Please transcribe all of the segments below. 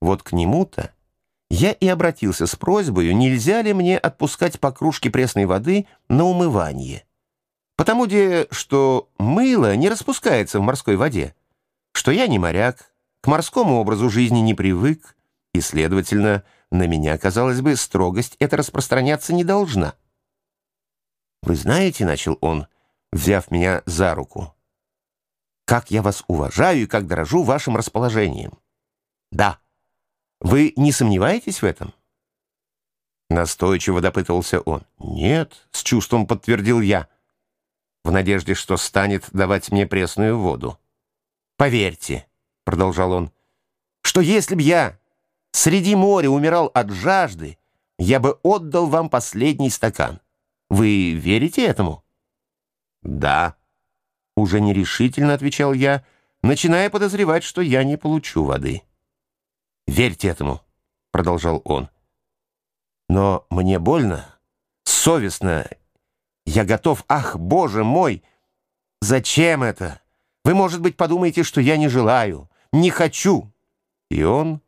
Вот к нему-то я и обратился с просьбой, нельзя ли мне отпускать по кружке пресной воды на умывание. Потому где, что мыло не распускается в морской воде, что я не моряк, к морскому образу жизни не привык, и, следовательно, на меня, казалось бы, строгость эта распространяться не должна. «Вы знаете, — начал он, взяв меня за руку, — как я вас уважаю и как дорожу вашим расположением. Да, вы не сомневаетесь в этом?» Настойчиво допытывался он. «Нет», — с чувством подтвердил я, в надежде, что станет давать мне пресную воду. «Поверьте», — продолжал он, — «что если б я среди моря умирал от жажды, я бы отдал вам последний стакан. Вы верите этому?» «Да», — уже нерешительно отвечал я, начиная подозревать, что я не получу воды. Верьте этому», — продолжал он. «Но мне больно, совестно. Я готов, ах, боже мой! Зачем это? Вы, может быть, подумаете, что я не желаю, не хочу». И он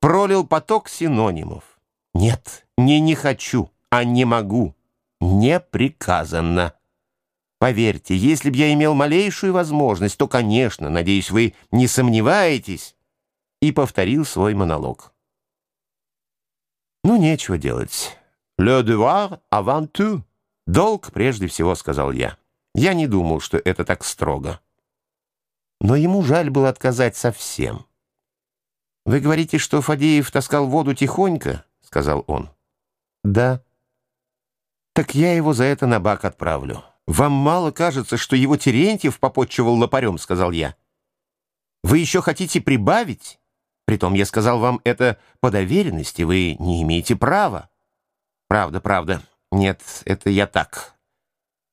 пролил поток синонимов. «Нет, не не хочу, а не могу. Не приказано». Поверьте, если б я имел малейшую возможность, то, конечно, надеюсь, вы не сомневаетесь, и повторил свой монолог. «Ну, нечего делать. Le devoir avant tout. Долг прежде всего», — сказал я. Я не думал, что это так строго. Но ему жаль было отказать совсем. «Вы говорите, что Фадеев таскал воду тихонько?» — сказал он. «Да». «Так я его за это на бак отправлю». «Вам мало кажется, что его Терентьев попотчевал лопарем?» — сказал я. «Вы еще хотите прибавить?» Притом я сказал вам это по доверенности, вы не имеете права. Правда, правда. Нет, это я так.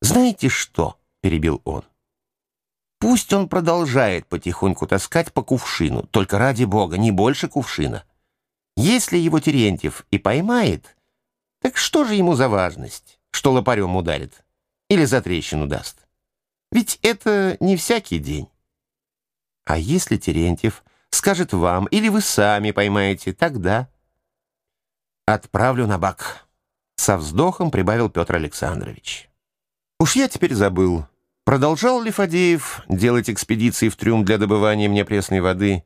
Знаете что? Перебил он. Пусть он продолжает потихоньку таскать по кувшину, только ради бога, не больше кувшина. Если его Терентьев и поймает, так что же ему за важность, что лопарем ударит или за трещину даст? Ведь это не всякий день. А если Терентьев скажет вам, или вы сами поймаете, тогда... Отправлю на бак. Со вздохом прибавил Петр Александрович. Уж я теперь забыл, продолжал ли Фадеев делать экспедиции в трюм для добывания мне пресной воды.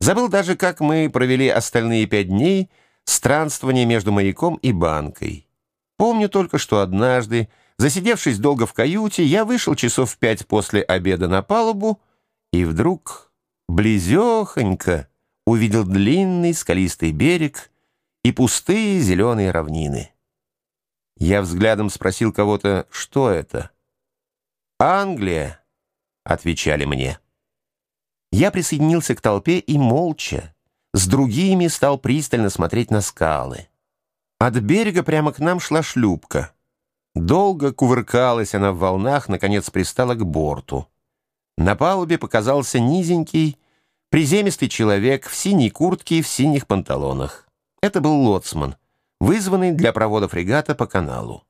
Забыл даже, как мы провели остальные пять дней странствования между маяком и банкой. Помню только, что однажды, засидевшись долго в каюте, я вышел часов пять после обеда на палубу, и вдруг близехонько увидел длинный скалистый берег и пустые зеленые равнины. Я взглядом спросил кого-то, что это. «Англия», — отвечали мне. Я присоединился к толпе и молча, с другими стал пристально смотреть на скалы. От берега прямо к нам шла шлюпка. Долго кувыркалась она в волнах, наконец пристала к борту. На палубе показался низенький, приземистый человек в синей куртке и в синих панталонах. Это был лоцман, вызванный для провода фрегата по каналу.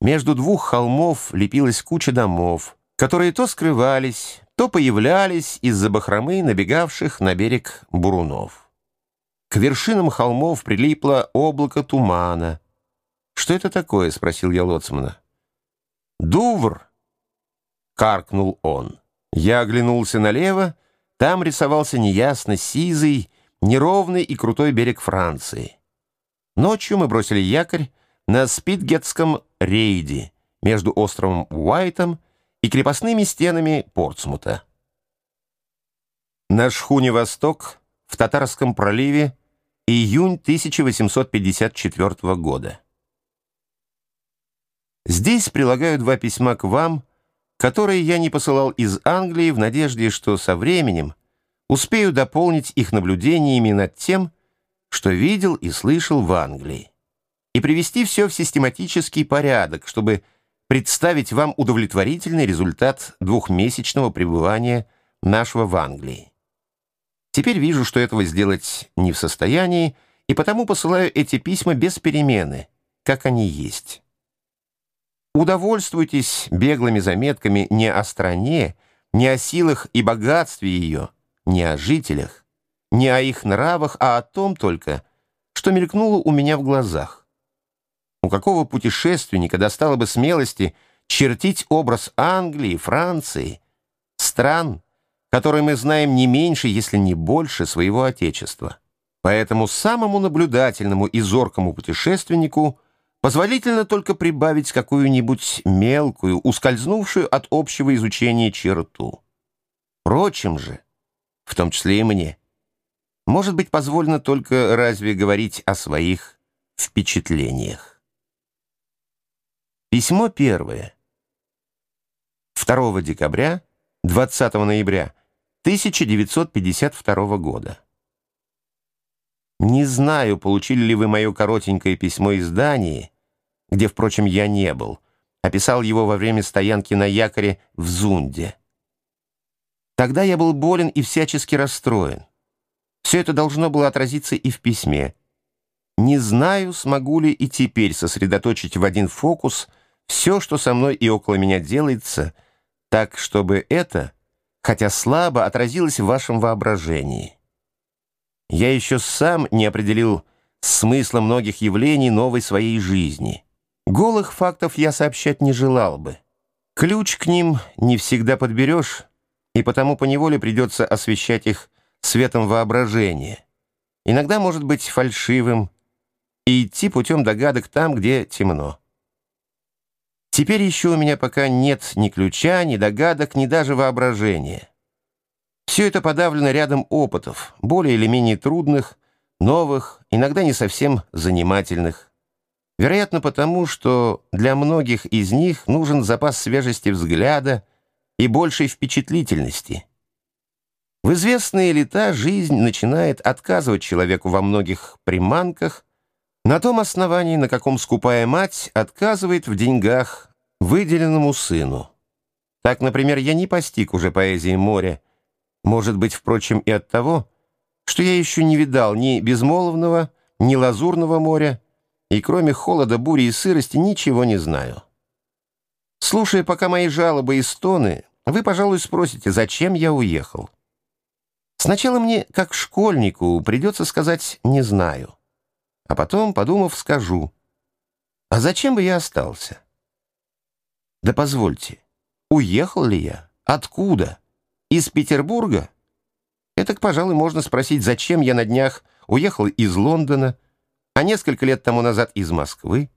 Между двух холмов лепилась куча домов, которые то скрывались, то появлялись из-за бахромы набегавших на берег бурунов. К вершинам холмов прилипло облако тумана. «Что это такое?» — спросил я лоцмана. «Дувр!» — каркнул он. Я оглянулся налево, там рисовался неясно сизый, неровный и крутой берег Франции. Ночью мы бросили якорь на Спитгетском рейде между островом Уайтом и крепостными стенами Портсмута. На шхуне «Восток» в Татарском проливе июнь 1854 года. Здесь прилагаю два письма к вам — которые я не посылал из Англии в надежде, что со временем успею дополнить их наблюдениями над тем, что видел и слышал в Англии, и привести все в систематический порядок, чтобы представить вам удовлетворительный результат двухмесячного пребывания нашего в Англии. Теперь вижу, что этого сделать не в состоянии, и потому посылаю эти письма без перемены, как они есть. Удовольствуйтесь беглыми заметками не о стране, не о силах и богатстве ее, не о жителях, не о их нравах, а о том только, что мелькнуло у меня в глазах. У какого путешественника достало бы смелости чертить образ Англии, Франции, стран, которые мы знаем не меньше, если не больше своего Отечества? Поэтому самому наблюдательному и зоркому путешественнику позволительно только прибавить какую-нибудь мелкую, ускользнувшую от общего изучения черту. Впрочем же, в том числе и мне, может быть позволено только разве говорить о своих впечатлениях. Письмо первое. 2 декабря, 20 ноября 1952 года. Не знаю, получили ли вы мое коротенькое письмо из Дании, где, впрочем, я не был. Описал его во время стоянки на якоре в Зунде. Тогда я был болен и всячески расстроен. Все это должно было отразиться и в письме. Не знаю, смогу ли и теперь сосредоточить в один фокус все, что со мной и около меня делается, так, чтобы это, хотя слабо, отразилось в вашем воображении. Я еще сам не определил смысла многих явлений новой своей жизни. Голых фактов я сообщать не желал бы. Ключ к ним не всегда подберешь, и потому поневоле придется освещать их светом воображения. Иногда может быть фальшивым и идти путем догадок там, где темно. Теперь еще у меня пока нет ни ключа, ни догадок, ни даже воображения. Все это подавлено рядом опытов, более или менее трудных, новых, иногда не совсем занимательных. Вероятно, потому, что для многих из них нужен запас свежести взгляда и большей впечатлительности. В известные лета жизнь начинает отказывать человеку во многих приманках на том основании, на каком скупая мать отказывает в деньгах выделенному сыну. Так, например, я не постиг уже поэзии моря, может быть, впрочем, и от того, что я еще не видал ни безмолвного, ни лазурного моря, и кроме холода, бури и сырости ничего не знаю. Слушая пока мои жалобы и стоны, вы, пожалуй, спросите, зачем я уехал. Сначала мне, как школьнику, придется сказать «не знаю», а потом, подумав, скажу, а зачем бы я остался? Да позвольте, уехал ли я? Откуда? Из Петербурга? Это, пожалуй, можно спросить, зачем я на днях уехал из Лондона, а несколько лет тому назад из Москвы,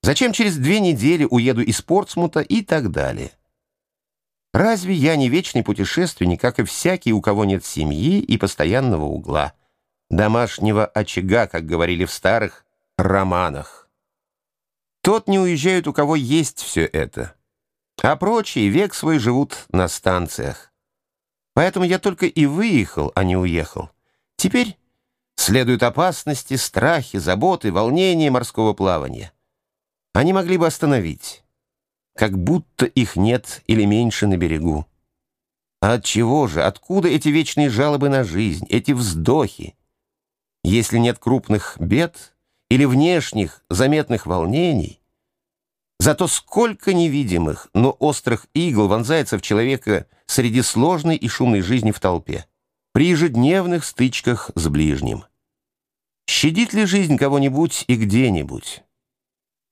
зачем через две недели уеду из Портсмута и так далее. Разве я не вечный путешественник, как и всякий, у кого нет семьи и постоянного угла, домашнего очага, как говорили в старых романах? Тот не уезжает, у кого есть все это, а прочие век свой живут на станциях. Поэтому я только и выехал, а не уехал. Теперь следуют опасности, страхи, заботы, волнения морского плавания. Они могли бы остановить, как будто их нет или меньше на берегу. А от чего же, откуда эти вечные жалобы на жизнь, эти вздохи? Если нет крупных бед или внешних заметных волнений, Зато сколько невидимых, но острых игл вонзается в человека среди сложной и шумной жизни в толпе, при ежедневных стычках с ближним. Щадит ли жизнь кого-нибудь и где-нибудь?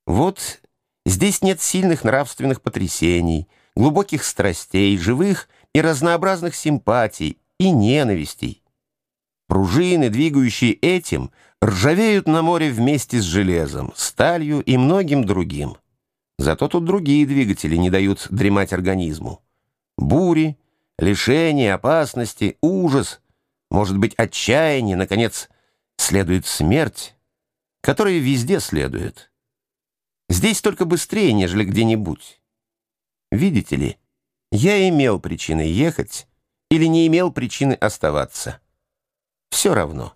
Вот здесь нет сильных нравственных потрясений, глубоких страстей, живых и разнообразных симпатий и ненавистей. Пружины, двигающие этим, ржавеют на море вместе с железом, сталью и многим другим. Зато тут другие двигатели не дают дремать организму. Бури, лишения, опасности, ужас, может быть, отчаяние, наконец, следует смерть, которая везде следует. Здесь только быстрее, нежели где-нибудь. Видите ли, я имел причины ехать или не имел причины оставаться. Все равно.